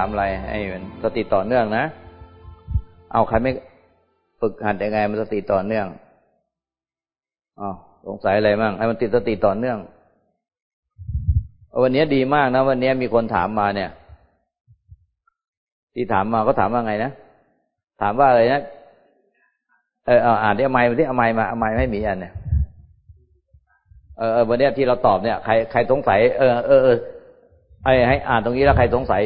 ามอะไรให้มันสติต่อเนื่องนะ เอาใครไม่ฝึกหัดยังไงมันสติต่อเนื่องอ๋อสงสัยอะไรบ้างให้มันติดสติต่อเนื่อง วันนี้ดีมากนะ วันนี้มีคนถามมาเนี่ย ที่ถามมาก็ถามว่าไงนะถามว่าอะไรนะเอออ่านที่เอาไม้ที่เอาไม้มาเอาไม้ให้มีอันเนี่ยเออวันนี้ที่เราตอบเนี่ยใครใครสงสัยเออเออเออไอ้ให้อ่านตรงนี้แล้วใครสงสัย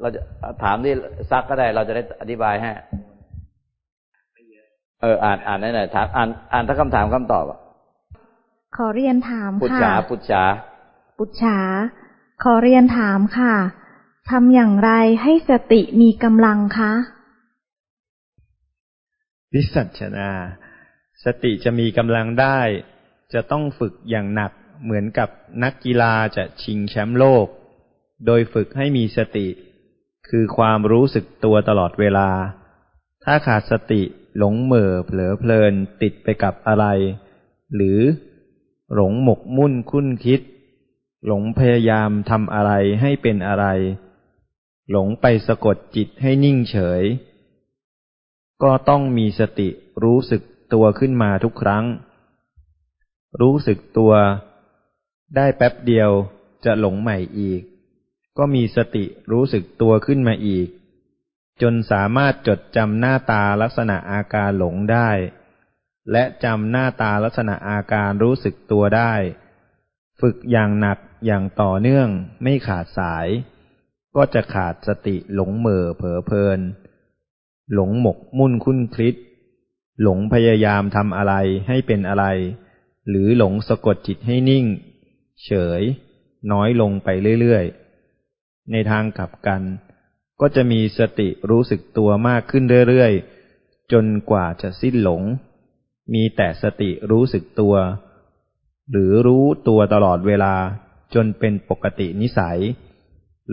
เราจะถามที่ซักก็ได้ เราจะได้อธิบายให้เอออ่านอ่านได้หน่อยถามอ่านอ่านถ้าคำถามคำตอบขอเรียนถามค่ะ ปุจฉาปุจฉาปุจฉาขอเรียนถามค่ะทำอย่างไรให้สติมีกำลังคะวิสัชนา สติจะมีกำลังได้ จะต้องฝึกอย่างหนักเหมือนกับนักกีฬาจะชิงแชมป์โลก โดยฝึกให้มีสติ คือความรู้สึกตัวตลอดเวลา ถ้าขาดสติหลงเหม่อเผลอเพลินติดไปกับอะไร หรือหลงหมกมุ่นคุ้นคิด หลงพยายามทำอะไรให้เป็นอะไร หลงไปสะกดจิตให้นิ่งเฉย ก็ต้องมีสติรู้สึกตัวขึ้นมาทุกครั้ง รู้สึกตัว ได้แป๊บเดียวจะหลงใหม่อีก ก็มีสติรู้สึกตัวขึ้นมาอีก จนสามารถจดจำหน้าตาลักษณะอาการหลงได้ และจำหน้าตาลักษณะอาการรู้สึกตัวได้ ฝึกอย่างหนักอย่างต่อเนื่องไม่ขาดสาย ก็จะขาดสติหลงเหม่อเผลอเพลิน หลงหมกมุ่นคุ้นคลิดหลงพยายามทำอะไรให้เป็นอะไร หรือหลงสะกดจิตให้นิ่ง เฉย น้อยลงไปเรื่อยๆ ในทางกลับกัน ก็จะมีสติรู้สึกตัวมากขึ้นเรื่อยๆ จนกว่าจะสิ้นหลง มีแต่สติรู้สึกตัว หรือรู้ตัวตลอดเวลาจนเป็นปกตินิสัย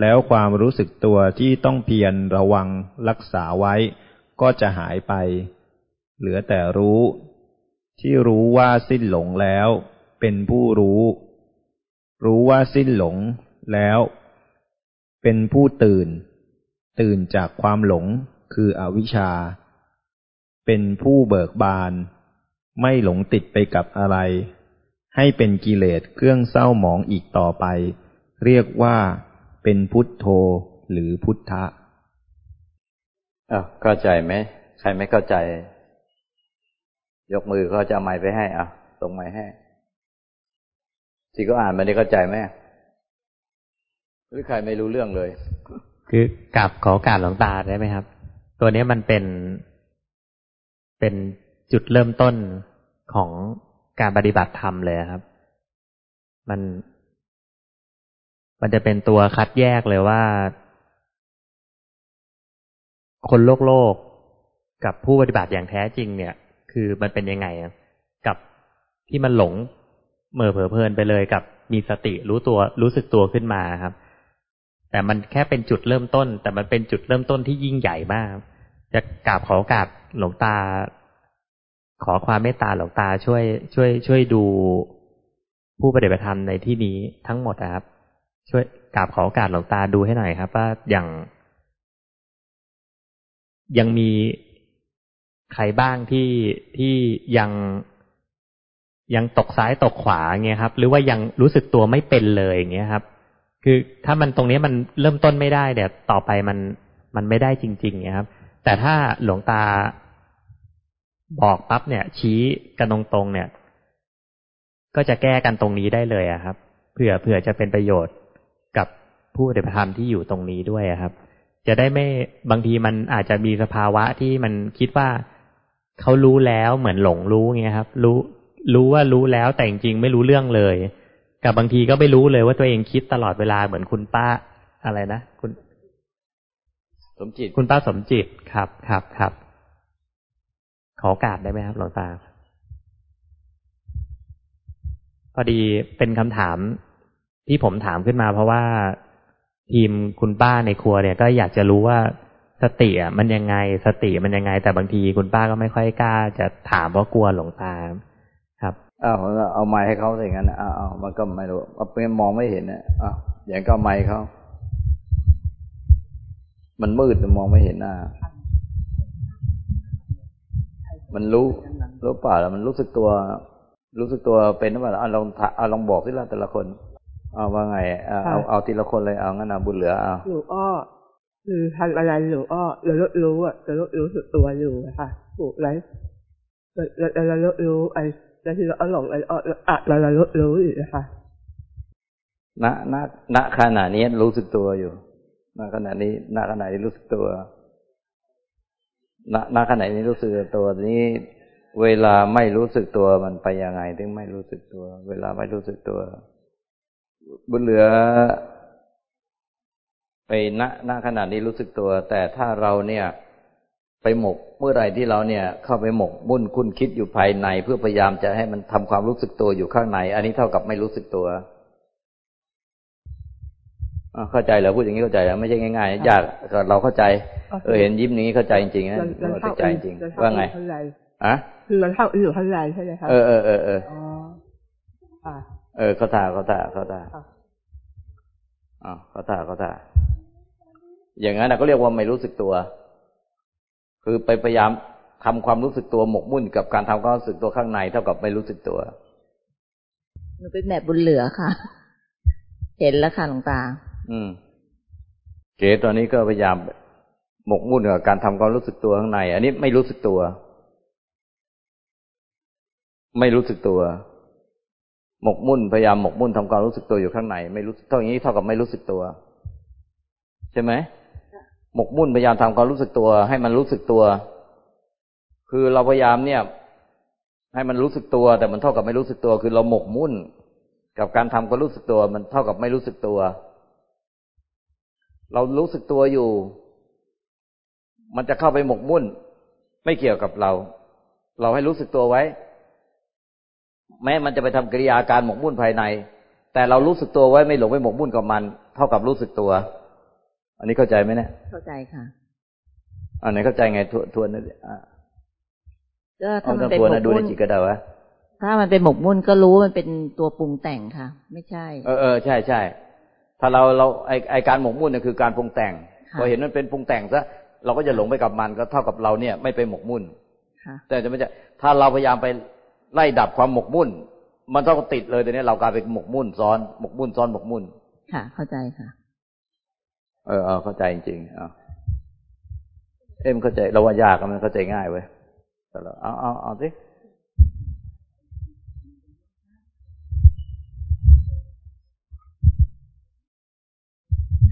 แล้วความรู้สึกตัวที่ต้องเพียรระวังรักษาไว้ ก็จะหายไป เหลือแต่รู้ ที่รู้ว่าสิ้นหลงแล้ว เป็นผู้รู้ รู้ว่าสิ้นหลงแล้ว เป็นผู้ตื่น ตื่นจากความหลงคืออวิชชา เป็นผู้เบิกบาน ไม่หลงติดไปกับอะไร ให้เป็นกิเลสเครื่องเศร้าหมองอีกต่อไป เรียกว่าเป็นพุทโธหรือพุทธะอะเข้าใจไหม ใครไม่เข้าใจ ยกมือเขาจะเอาไม้ไปให้อะส่งไม้ให้ที่ก็อ่านมาได้เข้าใจไหม หรือใครไม่รู้เรื่องเลย คือกับขอการหลวงตาได้ไหมครับ ตัวนี้มันเป็นเป็นจุดเริ่มต้นของการปฏิบัติธรรมเลยครับ มัน มันจะเป็นตัวคัดแยกเลยว่า คนโลกโลกกับผู้ปฏิบัติอย่างแท้จริง เนี่ย คือมันเป็นยังไงกับที่มันหลงเมื่อเผลอเพลินไปเลยกับมีสติรู้ตัวรู้สึกตัวขึ้นมาครับ แต่มันแค่เป็นจุดเริ่มต้น แต่มันเป็นจุดเริ่มต้นที่ยิ่งใหญ่มาก จะกราบขอกราบหลวงตา ขอความเมตตาหลวงตาช่วย ช่วย ช่วยดูผู้ปฏิบัติธรรมในที่นี้ทั้งหมดนะครับ ช่วยกราบขอโอกาสหลวงตาดูให้หน่อยครับ ว่าอย่าง ยังมีใครบ้างที่ที่ยังยังตกซ้ายตกขวาเงี้ยครับ หรือว่ายังรู้สึกตัวไม่เป็นเลยอย่างเงี้ยครับ คือถ้ามันตรงนี้มันเริ่มต้นไม่ได้เดี๋ยวต่อไปมันมันไม่ได้จริงๆเงี้ครับ แต่ถ้าหลวงตาบอกปั๊บเนี่ย ชี้กันตรงๆเนี่ย ก็จะแก้กันตรงนี้ได้เลยอะครับเผื่อเผื่อจะเป็นประโยชน์กับผู้ปฏิบัติธรรมที่อยู่ตรงนี้ด้วยครับ จะได้ไม่บางทีมันอาจจะมีสภาวะที่มันคิดว่าเขารู้แล้วเหมือนหลงรู้เงี้ยครับ รู้รู้ว่ารู้แล้วแต่จริงๆไม่รู้เรื่องเลย กับบางทีก็ไม่รู้เลยว่าตัวเองคิดตลอดเวลาเหมือนคุณป้าอะไรนะคุณ สมจิต คุณป้าสมจิตครับครับครับขอโอกาสได้ไหมครับหลวงตา พอดีเป็นคำถามที่ผมถามขึ้นมา เพราะว่าทีมคุณป้าในครัวเนี่ย ก็อยากจะรู้ว่าสติอะมันยังไง สติมันยังไง แต่บางทีคุณป้าก็ไม่ค่อยกล้า จะถามเพราะกลัวหลวงตาครับ อ้าวเอาไม้ให้เขาอย่างนั้นอ้าวมันก็ไม่รู้เอาเป็นมองไม่เห็นนะอ้าวอย่างก็ไม้เขามันมืดมองไม่เห็นหน้า มันรู้รู้เปล่าแล้วมันรู้สึกตัว รู้สึกตัวเป็นหรือเปล่าเอาลองเอาลองบอกสิละแต่ละคน เอาว่าไงเอาเอาเอาทีละคนเลยเอางั้นนะบุญเหลือเอาหนูอ้อคือทำอะไรหนูอ้อเราลดรู้อะเราลดรู้สึกตัวอยู่อะค่ะถูกไรเราเราเราลดรู้ไอ้ แล้วที่เราเอาหลงอ้อ้ออะเราเรารู้อยู่นะคะณณณขณะนี้รู้สึกตัวอยู่ณขณะนี้ณขณะนี้รู้สึกตัวณณขณะนี้รู้สึกตัวนี้ เวลาไม่รู้สึกตัวมันไปยังไง ถึงไม่รู้สึกตัว เวลาไม่รู้สึกตัวบุญเหลือ ไปณณขณะนี้รู้สึกตัว แต่ถ้าเราเนี่ย ไปหมกเมื่อไหร่ที่เราเนี่ย เข้าไปหมกมุ่นคุ้นคิดอยู่ภายใน เพื่อพยายามจะให้มันทำความรู้สึกตัวอยู่ข้างใน อันนี้เท่ากับไม่รู้สึกตัวเข้าใจเหรอพูดอย่างนี้เข้าใจแล้วไม่ใช่ง่ายๆยากเราเข้าใจ เออเห็นยิ้มอย่างนี้เข้าใจจริงๆนะเข้าใจจริงว่าไงอะคือเราเข้าอยู่ข้างในใช่ไหมครับเออเออเออเอออ๋อเออเขาตาเขาตาเขาตาอ๋อเขาตาเขาตาอย่างนั้นก็เรียกว่าไม่รู้สึกตัว คือไปพยายามทำความรู้สึกตัวหมกมุ่นกับการทำความรู้สึกตัวข้างในเท่ากับไม่รู้สึกตัวมันเป็นแบบบุญเหลือค่ะ เห็นแล้วค่ะหลวงตา อืม เก๋ตอนนี้ก็พยายามหมกมุ่นกับการทำความรู้สึกตัวข้างใน อันนี้ไม่รู้สึกตัว ไม่รู้สึกตัว หมกมุ่นพยายามหมกมุ่นทำความรู้สึกตัวอยู่ข้างใน ไม่รู้เท่านี้เท่ากับไม่รู้สึกตัว ใช่ไหม หมกมุ่นพยายามทำความรู้สึกตัว ให้มันรู้สึกตัว คือเราพยายามเนี่ย ให้มันรู้สึกตัว แต่มันเท่ากับไม่รู้สึกตัว คือเราหมกมุ่น กับการทำความรู้สึกตัว มันเท่ากับไม่รู้สึกตัว เรารู้สึกตัวอยู่ มันจะเข้าไปหมกมุ่น ไม่เกี่ยวกับเรา เราให้รู้สึกตัวไว้ แม้มันจะไปทำกิริยาการหมกมุ่นภายใน แต่เรารู้สึกตัวไว้ไม่หลงไปหมกมุ่นกับมัน เท่ากับรู้สึกตัว อันนี้เข้าใจไหมเนี่ยเข้าใจค่ะอันไหนเข้าใจไงทวนทวนนั่นอะก็ถ้ามันเป็นหมกมุ่นจิตก็ได้วะถ้ามันเป็นหมกมุ่นก็รู้มันเป็นตัวปรุงแต่งค่ะ ไม่ใช่ เออเออใช่ใช่ถ้าเราเราไอไอการหมกมุ่นเนี่ยคือการปรุงแต่งพอเห็นมันเป็นปรุงแต่งซะเราก็จะหลงไปกับมันก็เท่ากับเราเนี่ย ไม่ไปหมกมุ่นแต่จะไม่ใช่ถ้าเราพยายามไปไล่ดับความหมกมุ่น มันต้องติดเลยแต่นี้เรากลายเป็นหมกมุ่นซ้อนหมกมุ่นซ้อนหมกมุ่นค่ะ เข้าใจค่ะ เออเออเข้าใจจริงๆเอาเอ็มเข้าใจเราว่ายากมันเข้าใจง่ายเว้ยแต่เราเอาเอาเอาสิ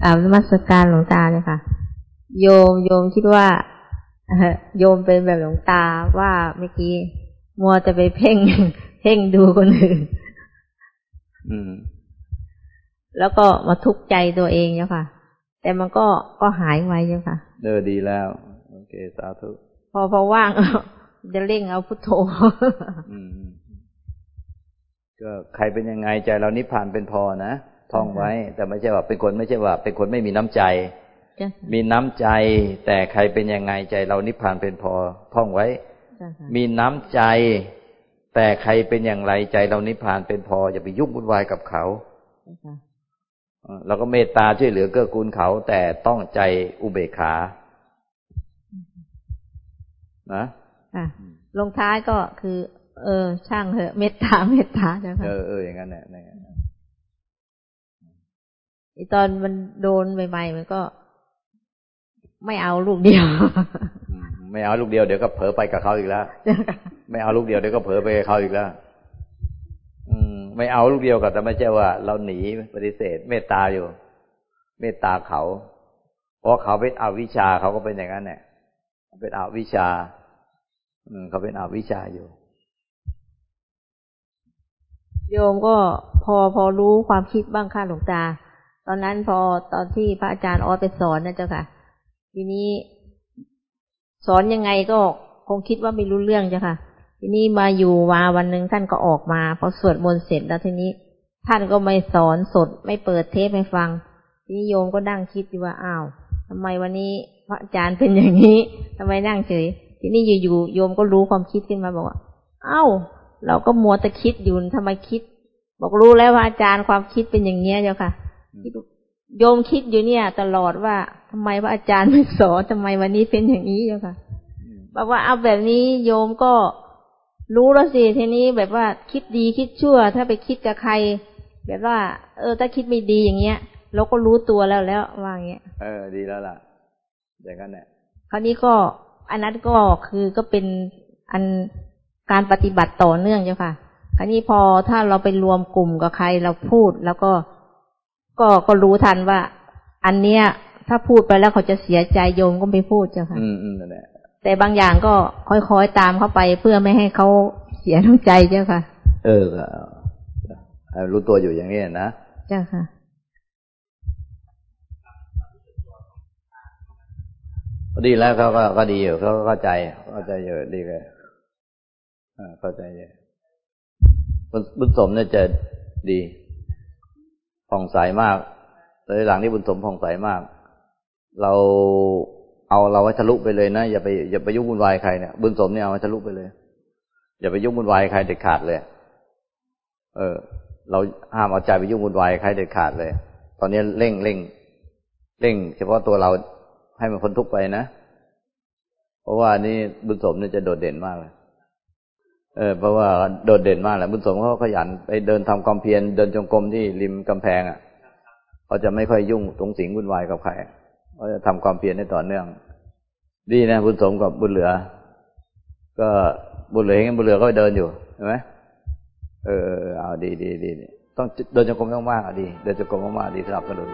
อาบมัสการหลวงตาเลยค่ะ โยมโยมคิดว่าโยมเป็นแบบหลวงตาว่าเมื่อกี้ มัวจะไปเพ่ง เพ่งดูคนอื่นแล้วก็มาทุกข์ใจตัวเองเนาะค่ะ แต่มันก็ก็หายไวเนาะค่ะเออดีแล้ว โอเค สาธุพอพอว่างจะเร่งเอาพุทโธก็ใครเป็นยังไงใจเรานิพพานเป็นพอนะท่องไว้ แต่ไม่ใช่ว่าเป็นคนไม่ใช่ว่า เป็นคนไม่มีน้ำใจ มีน้ำใจ แต่ใครเป็นยังไงใจเรานิพพานเป็นพอ ท่องไว้ มีน้ำใจ แต่ใครเป็นอย่างไรใจเรานิพพานเป็นพอ อย่าไปยุ่งวุ่นวายกับเขา เราก็เมตตาช่วยเหลือเกื้อกูลเขา แต่ต้องใจอุเบกขา นะลงท้ายก็คือ เออ ช่างเหอะเมตตาเมตตาใช่ไหมเออเอออย่างนั้นแหละตอนมันโดนใหม่ๆมันก็ ไม่เอาลูกเดียวไม่เอาลูกเดียวเดี๋ยวก็เผลอไปกับเขาอีกแล้ว ไม่เอาลูกเดียวเดี๋ยวก็เผลอไปกับเขาอีกแล้วอืม ไม่เอาลูกเดียวกับแต่ไม่ใช่ว่า เราหนีปฏิเสธ เมตตาอยู่ เมตตาเขาเพราะเขาเป็นอวิชาเขาก็เป็นอย่างนั้นเนี่ยเป็นอวิชาอืมเขาเป็นอวิชาอยู่ โยมก็พอพอรู้ความคิดบ้างค่ะหลวงตา ตอนนั้นพอตอนที่พระอาจารย์ออสไปสอนนะเจ้าค่ะ ทีนี้ สอนยังไงก็คงคิดว่าไม่รู้เรื่องเจ้าค่ะ ทีนี้มาอยู่มาวันหนึ่งท่านก็ออกมาพอสวดมนต์เสร็จแล้วทีนี้ ท่านก็ไม่สอนสดไม่เปิดเทปให้ฟัง ทีนี้โยมก็นั่งคิดอยู่ว่าอ้าวทำไมวันนี้พระอาจารย์เป็นอย่างนี้ทำไมนั่งเฉย ทีนี้อยู่ๆโยมก็รู้ความคิดขึ้นมาบอกว่าเอ้า เราก็มัวแต่คิดอยู่ทำไมคิด บอกรู้แล้วว่าอาจารย์ความคิดเป็นอย่างเนี้ยเจ้าค่ะโยมคิดอยู่เนี่ย ตลอดว่าทำไมพระอาจารย์ไม่สอนทำไมวันนี้เป็นอย่างนี้เจ้าค่ะบอกว่าเอาแบบนี้โยมก็ รู้แล้วสิทีนี้แบบว่าคิดดีคิดชั่ว ถ้าไปคิดกับใคร แบบว่า เออ ถ้าคิดไม่ดีอย่างเงี้ย เราก็รู้ตัวแล้วแล้วว่าอย่างเงี้ยเออ ดีแล้วล่ะ อย่างนั้นแหละคราวนี้ก็อันนั้นก็คือก็เป็นอันการปฏิบัติต่อเนื่องเจ้าค่ะ คราวนี้พอถ้าเราไปรวมกลุ่มกับใครเราพูด แล้วก็ก็ก็รู้ทันว่า อันเนี้ย ถ้าพูดไปแล้วเขาจะเสียใจโยมก็ไม่พูดเจ้าค่ะ อืมอืมนั่นแหละ แต่บางอย่างก็ค่อยๆตามเข้าไปเพื่อไม่ให้เขาเสียน้ำใจเจ้าค่ะเออเออรู้ตัวอยู่อย่างนี้นะเจ้าค่ะดีแล้วเขาก็ก็ดีอยู่เขาก็เข้าใจเข้าใจอยู่ดีเลยอ่าเข้าใจอยู่บุญบุญสมเนี่ยจะดีผ่องใสมากเลยหลังนี้บุญสมผ่องใสมาก เรา เอาเราไว้ทะลุไปเลยนะอย่าไปอย่าไปยุ่งวุ่นวายใครเนี่ยบุญสมเนี่ยเอาไว้ทะลุไปเลย อย่าไปยุ่งวุ่นวายใครเด็ดขาดเลย เออ เราห้ามเอาใจไปยุ่งวุ่นวายใครเด็ดขาดเลย ตอนนี้เร่งเร่งเร่ง เฉพาะตัวเราให้มันพ้นทุกข์ไปนะเพราะว่านี่บุญสมเนี่ยจะโดดเด่นมากเลยเออเพราะว่าโดดเด่นมากแหละบุญสมเขาขยันไปเดินทำความเพียรเดินจงกรมที่ริมกำแพงอะเขาจะไม่ค่อยยุ่งตรงสิงวุ่นวายกับใคร เขาจะทำความเพียรได้ต่อเนื่อง ดีนะบุญสมกับบุญเหลือ ก็บุญเหลือเห็นบุญเหลือก็เดินอยู่ใช่ไหมเออเอาดีดีดีต้องเดินจงกรมมากๆอะดี เดินจงกรมมากๆดีสำหรับกระดุน